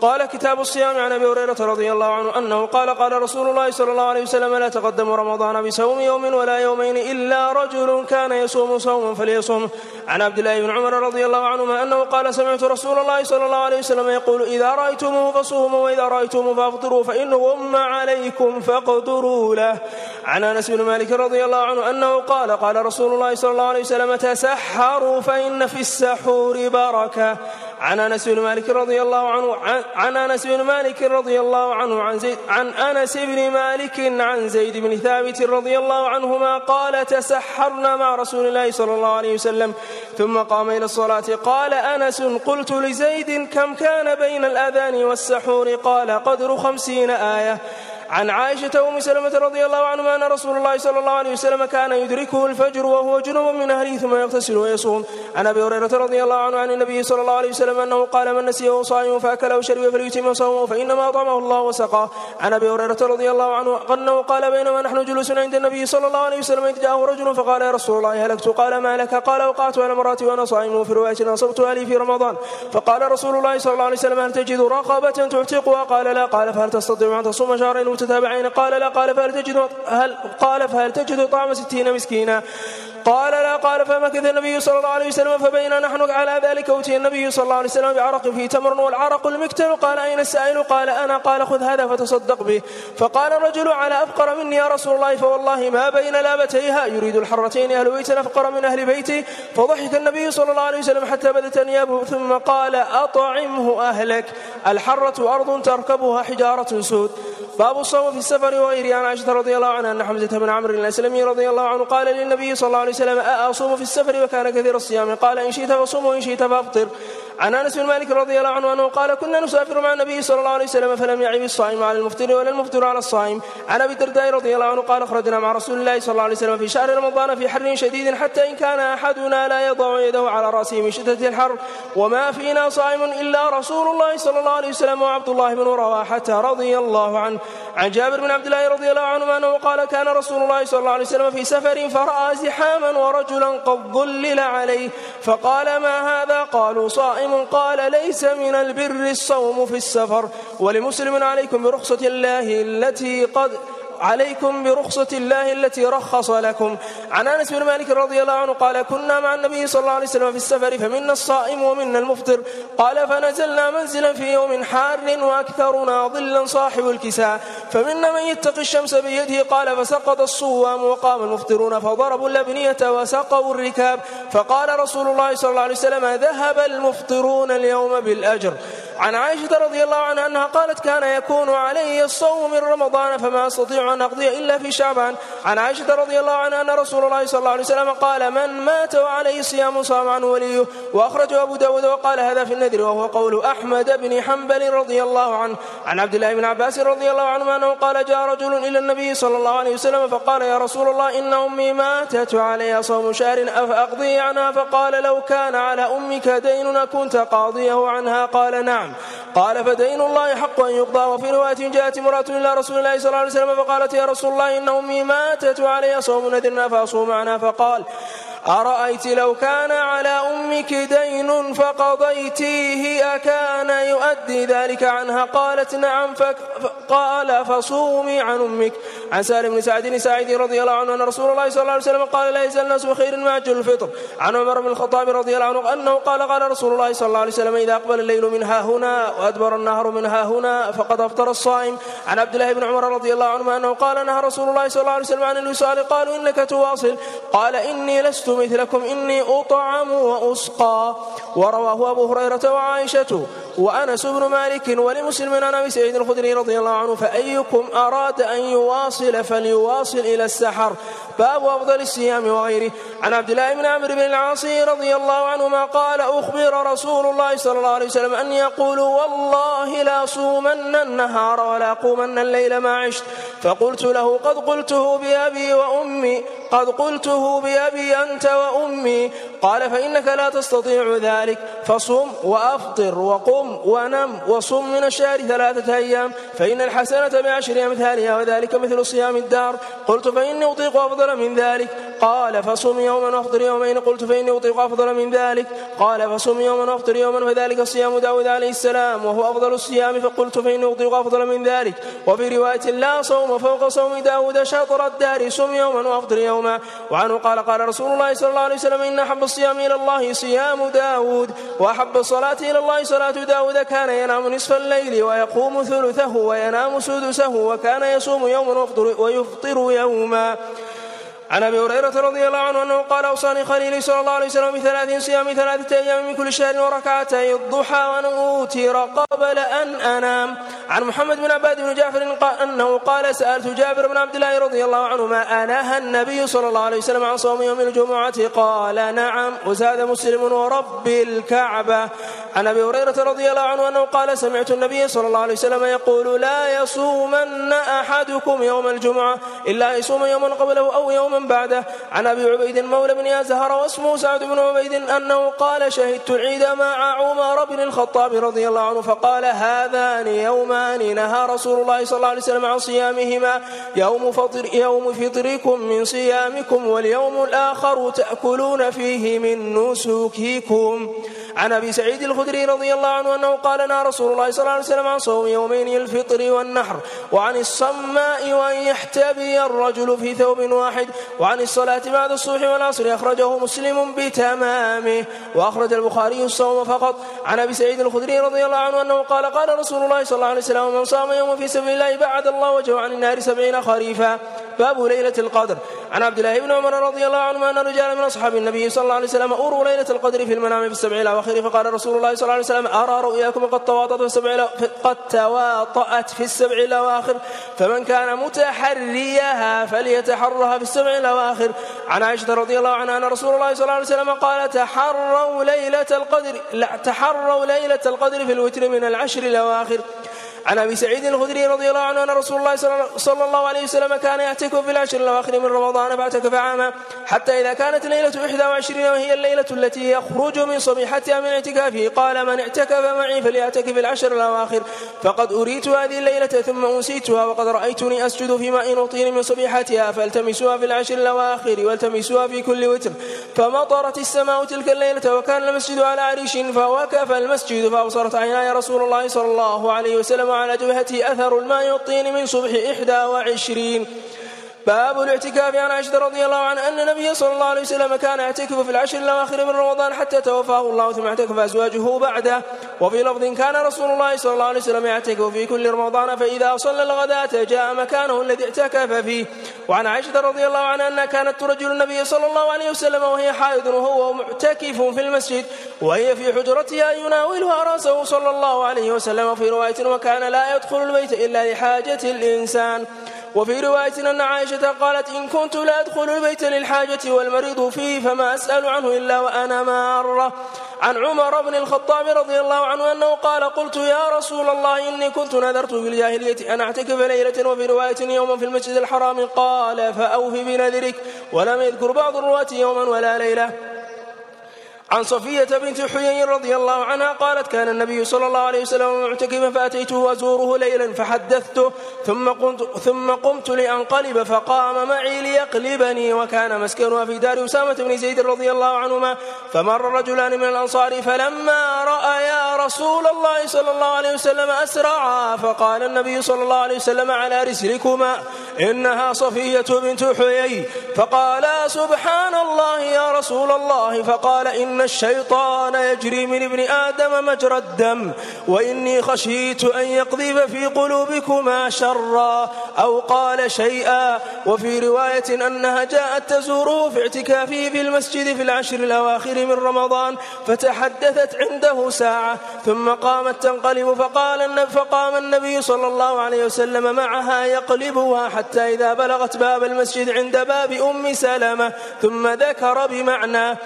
قال كتاب الصيام عن أبي هريرة رضي الله عنه أنه قال قال رسول الله صلى الله عليه وسلم لا تقدم رمضان بصوم يوم ولا يومين إلا رجل كان يصوم صوما فليصوم عن عبد الله بن عمر رضي الله عنهما أنه قال سمعت رسول الله صلى الله عليه وسلم يقول إذا رأيتموه فصوموا وإذا رأيتموه فافطروا فان غم عليكم فاقدروا له. عن أنس بن مالك رضي الله عنه أنه قال قال رسول الله صلى الله عليه وسلم تسحروا فإن في السحور بركة. عن أنس بن مالك رضي الله عنه عن, أنس بن مالك رضي الله عنه عن زيد عن أنس بن مالك عن زيد بن ثابت رضي الله عنهما قال تسحرنا مع رسول الله صلى الله عليه وسلم ثم قام إلى الصلاة. قال أنس قلت لزيد كم كان بين الأذان والسحور؟ قال قدر خمسين آية. عن عائشة أم سلمة رضي الله عنها أن رسول الله صلى الله عليه وسلم كان يدركه الفجر وهو جنوب من أهله ثم يغتسل ويصوم. عن أبي هريرة رضي الله عنه عن النبي صلى الله عليه وسلم أنه قال من نسيه صائم فأكل أو شرب فليتم صومه فإنما أطعمه الله وسقاه. عن أبي هريرة رضي الله عنه أنه قال بينما نحن جلوس عند النبي صلى الله عليه وسلم إذ جاءه رجل فقال يا رسول الله هلكت؟ قال ما لك؟ قال وقعت على مراتي وأنا صائم وفي رواية أصبت أهلي في رمضان. فقال رسول الله صلى الله عليه وسلم هل تجد رقبة تعتقها قال لا. قال فهل تستطيع أن تصوم شهرين متتابعين قال لا قال فهل تجد هل قال فهل تجد طعم ستين مسكينا؟ قال لا قال فمكث النبي صلى الله عليه وسلم فبينا نحن على ذلك. أوتي النبي صلى الله عليه وسلم بعرق فيه تمر والعرق المكتل قال أين السائل؟ قال أنا. قال خذ هذا فتصدق به. فقال الرجل على أفقر مني يا رسول الله. فوالله ما بين لابتيها. يريد الحرتين أهل بيت. أفقر من أهل بيتي. فضحك النبي صلى الله عليه وسلم حتى بدت أنيابه ثم قال أطعمه أهلك. الحرة أرض تركبها حجارة سود. باب الصوم في السفر وغيره عن عائشة رضي الله عنها أن حمزة بن عمرو الأسلمي رضي الله عنه قال للنبي صلى الله عليه وسلم أصوم في السفر وكان كثير الصيام؟ قال إن شئت فصوم وإن شئت فأفطر. عن انس بن مالك رضي الله عنه انه قال كنا نسافر مع النبي صلى الله عليه وسلم فلم يعب الصائم على المفطر ولا المفطر على الصائم. عن ابي الدرداء رضي الله عنه قال خرجنا مع رسول الله صلى الله عليه وسلم في شهر رمضان في حر شديد حتى إن كان أحدنا لا يضع يده على رأسه من شدة الحر وما فينا صائم إلا رسول الله صلى الله عليه وسلم وعبد الله بن رواحة رضي الله عنه. عن جابر بن عبد الله رضي الله عنه أنه قال كان رسول الله صلى الله عليه وسلم في سفر فرأى زحاما ورجلا قد ظلل عليه فقال ما هذا؟ قالوا صائم قال ليس من البر الصوم في السفر ولمسلم عليكم برخصة الله التي قد عليكم برخصة الله التي رخص لكم. عن أنس بن مالك رضي الله عنه قال كنا مع النبي صلى الله عليه وسلم في السفر فمنا الصائم ومنا المفطر. قال فنزلنا منزلا في يوم حار وأكثرنا ظلا صاحب الكساء. فمنا من يتقي الشمس بيده. قال فسقط الصوام وقام المفطرون فضربوا الأبنية وسقوا الركاب. فقال رسول الله صلى الله عليه وسلم ذهب المفطرون اليوم بالأجر. عن عائشة رضي الله عنها أنها قالت كان يكون علي الصوم من رمضان فما أستطيع أن أقضي إلا في شعبان. عن عائشة رضي الله عنها أن رسول الله صلى الله عليه وسلم قال من مات وعليه صيام صام عنه وليه. وأخرجه أبو داود وقال هذا في النذر وهو قول أحمد بن حنبل رضي الله عنه. عن عبد الله بن عباس رضي الله عنه أنه قال جاء رجل إلى النبي صلى الله عليه وسلم فقال يا رسول الله إن أمي ماتت وعليها صوم شهر أفأقضي عنها؟ فقال لو كان على أمك دين كنت قاضيه عنها؟ قال نعم. قال فدين الله حق أن يقضى وفي رواية جاءت امرأة إلى رسول الله صلى الله عليه وسلم فقالت يا رسول الله إن أمي ماتت وعليها صوم نذرنا فأصوم عنها فقال أرأيت لو كان على أمك دين فقضيتيه أكان يؤدي ذلك عنها؟ قالت نعم فقال فصومي عن أمك. عن سالم بن سعد سعيد رضي الله عنه أن رسول الله صلى الله عليه وسلم قال لا يزال الناس بخير ما عجل الفطر. عن عمر بن الخطاب رضي الله عنه أنه قال قال رسول الله صلى الله عليه وسلم إذا أقبل الليل منها هنا وأدبر النهر منها هنا فقد أفطر الصائم. عن عبد الله بن عمر رضي الله عنه أنه قال نهى رسول الله صلى الله عليه وسلم عن الوصال قالوا إنك تواصل. قال إني لست مثلكم إني أطعم وأسقى. ورواه أبو هريرة وعائشة وأنس بن مالك ولمسلم عن أبي سعيد الخدري رضي الله عنه فأيكم أراد أن يواصل فليواصل إلى السحر. باب أفضل الصيام وغيره. عن عبد الله بن عمرو بن العاص رضي الله عنهما قال أخبر رسول الله صلى الله عليه وسلم أن يقول والله لا صومن النهار ولا قومن الليل ما عشت. فقلت له قد قلته بأبي وأمي قد قلته بأبي أنت وأمي. قال فإنك لا تستطيع ذلك. فصم وأفطر وقم ونم وصم من الشهر ثلاثة أيام فإن الحسنة بعشر أمثالها وذلك مثل صيام الدار. قلت فإني أطيق أفضل من ذلك؟ قال فصم يوما وافطر يومين. قلت فإني أطيق أفضل من ذلك. قال فصم يوما وافطر يوما فذلك صيام داود عليه السلام وهو أفضل الصيام. فقلت فإني أطيق أفضل من ذلك. وفي رواية لا صوم فوق صوم داود شطر الدار. صم يوما وافطر يوما. وعنه قال قال رسول الله صلى الله عليه وسلم إن أحب الصيام إلى الله صيام داود. وأحب الصلاة إلى الله صلاة داود. كان ينام نصف الليل ويقوم ثلثه وينام سدسه. وكان يصوم يوما ويفطر يوما. عن أبي هريرة رضي الله عنه أنه قال أوصاني خليلي صلى الله عليه وسلم بثلاث صيام ثلاثة أيام من كل شهر وركعتي الضحى وان اوتر قبل ان أنام. عن محمد بن عباد بن جعفر قال أنه قال سألت جابر بن عبد الله رضي الله عنه ما انهى النبي صلى الله عليه وسلم عن صوم يوم الجمعة؟ قال نعم وزاد مسلم ورب الكعبة. عن أبي هريرة رضي الله عنه أنه قال سمعت النبي صلى الله عليه وسلم يقول لا يصومن أحدكم يوم الجمعة إلا يصوم يوما قبله أو يوما بعده. عن أبي عبيد مولى بن يزهر واسمه سعد بن عبيد أنه قال شهدت العيد مع عمر بن الخطاب رضي الله عنه فقال هذان يومان نهى رسول الله صلى الله عليه وسلم عن صيامهما. يوم فطر يوم فطركم من صيامكم واليوم الآخر تأكلون فيه من نسككم عن أبي سعيد الخدري رضي الله عنه أنه قال نهى رسول الله صلى الله عليه وسلم عن صوم يومين الفطر والنحر وعن الصماء وأن يحتبي الرجل في ثوب واحد وعن الصلاة بعد الصبح والعصر أخرجه مسلم بتمامه وأخرج البخاري الصوم فقط. عن أبي سعيد الخدري رضي الله عنه أنه قال قال رسول الله صلى الله عليه وسلم من صام يوم في سبيل الله بعد الله وجهه عن النار سبعين خريفا. باب ليلة القدر. عن عبد الله بن عمر رضي الله عنه أن رجالا من أصحاب النبي صلى الله عليه وسلم أوروا ليلة القدر في المنام في السبع الأواخر فقال رسول الله صلى الله عليه وسلم أرى رؤياكم قد تواطأت في السبع قد تواطأت في السبع الأواخر فمن كان متحريها فليتحرها في السبع الأواخر. عن عائشة رضي الله عنها أن رسول الله صلى الله عليه وسلم قال تحروا ليلة القدر لا تحروا ليلة القدر في الوتر من العشر الأواخر. عن أبي سعيد الخدري رضي الله عنه أن رسول الله صلى الله عليه وسلم كان يعتكف في العشر الأواخر من رمضان فاعتكف عاما حتى إذا كانت ليلة 21 وهي الليلة التي يخرج من صبيحتها من اعتكافه قال من اعتكف معي فليعتكف العشر الأواخر فقد أريت هذه الليلة ثم أنسيتها وقد رأيتني أسجد في ماء أطين من صبيحتها فالتمسوها في العشر الأواخر والتمسوها في كل وتر فمطرت السماء تلك الليلة وكان المسجد على عريش فوقف المسجد فأبصرت عيناي رسول الله صلى الله عليه وسلم على جبهته أثر الماء والطين من صبح إحدى وعشرين. باب الاعتكاف عن عائشة رضي الله عنها أن النبي صلى الله عليه وسلم كان يعتكف في العشر الأواخر من رمضان حتى توفاه الله ثم اعتكف أزواجه بعده. وفي لفظ كان رسول الله صلى الله عليه وسلم يعتكف في كل رمضان فإذا صلى الغداة جاء مكانه الذي اعتكف فيه. وعن عائشة رضي الله عنها أنها كانت ترجل النبي صلى الله عليه وسلم وهي حائض وهو معتكف في المسجد وهي في حجرتها يناولها رأسه صلى الله عليه وسلم في رواية وكان لا يدخل البيت إلا لحاجة الإنسان. وفي رواية أن عائشة قالت إن كنت لا أدخل البيت للحاجة والمريض فيه فما أسأل عنه إلا وأنا مارة. عن عمر بن الخطاب رضي الله عنه أنه قال قلت يا رسول الله إني كنت نذرت في الجاهلية أن أعتكف ليلة وفي رواية يوما في المسجد الحرام. قال فأوف بنذرك ولم يذكر بعض الرواة يوما ولا ليلة. عن صفية بنت حيي رضي الله عنها قالت كان النبي صلى الله عليه وسلم معتكفا فأتيته أزوره ليلا فحدثته ثم قمت, ثم قمت لأنقلب فقام معي ليقلبني وكان مسكنها في دار أسامة بن زيد رضي الله عنهما فمر رجلان من الأنصار فلما رأيا رسول الله صلى الله عليه وسلم أسرعا فقال النبي صلى الله عليه وسلم على رسلكما إنها صفية بنت حيي. فقالا سبحان الله يا رسول الله. فقال إن الشيطان يجري من ابن آدم مجرى الدم وإني خشيت أن يقذف في قلوبكما شرا. أو قال شيئا. وفي رواية أنها جاءت تزوره في اعتكافه في المسجد في العشر الأواخر من رمضان فتحدثت عنده ساعة ثم قامت تنقلب فقال فقام النبي صلى الله عليه وسلم معها يقلبها حتى إذا بلغت باب المسجد عند باب أم سلمة ثم ذكر بمعنى.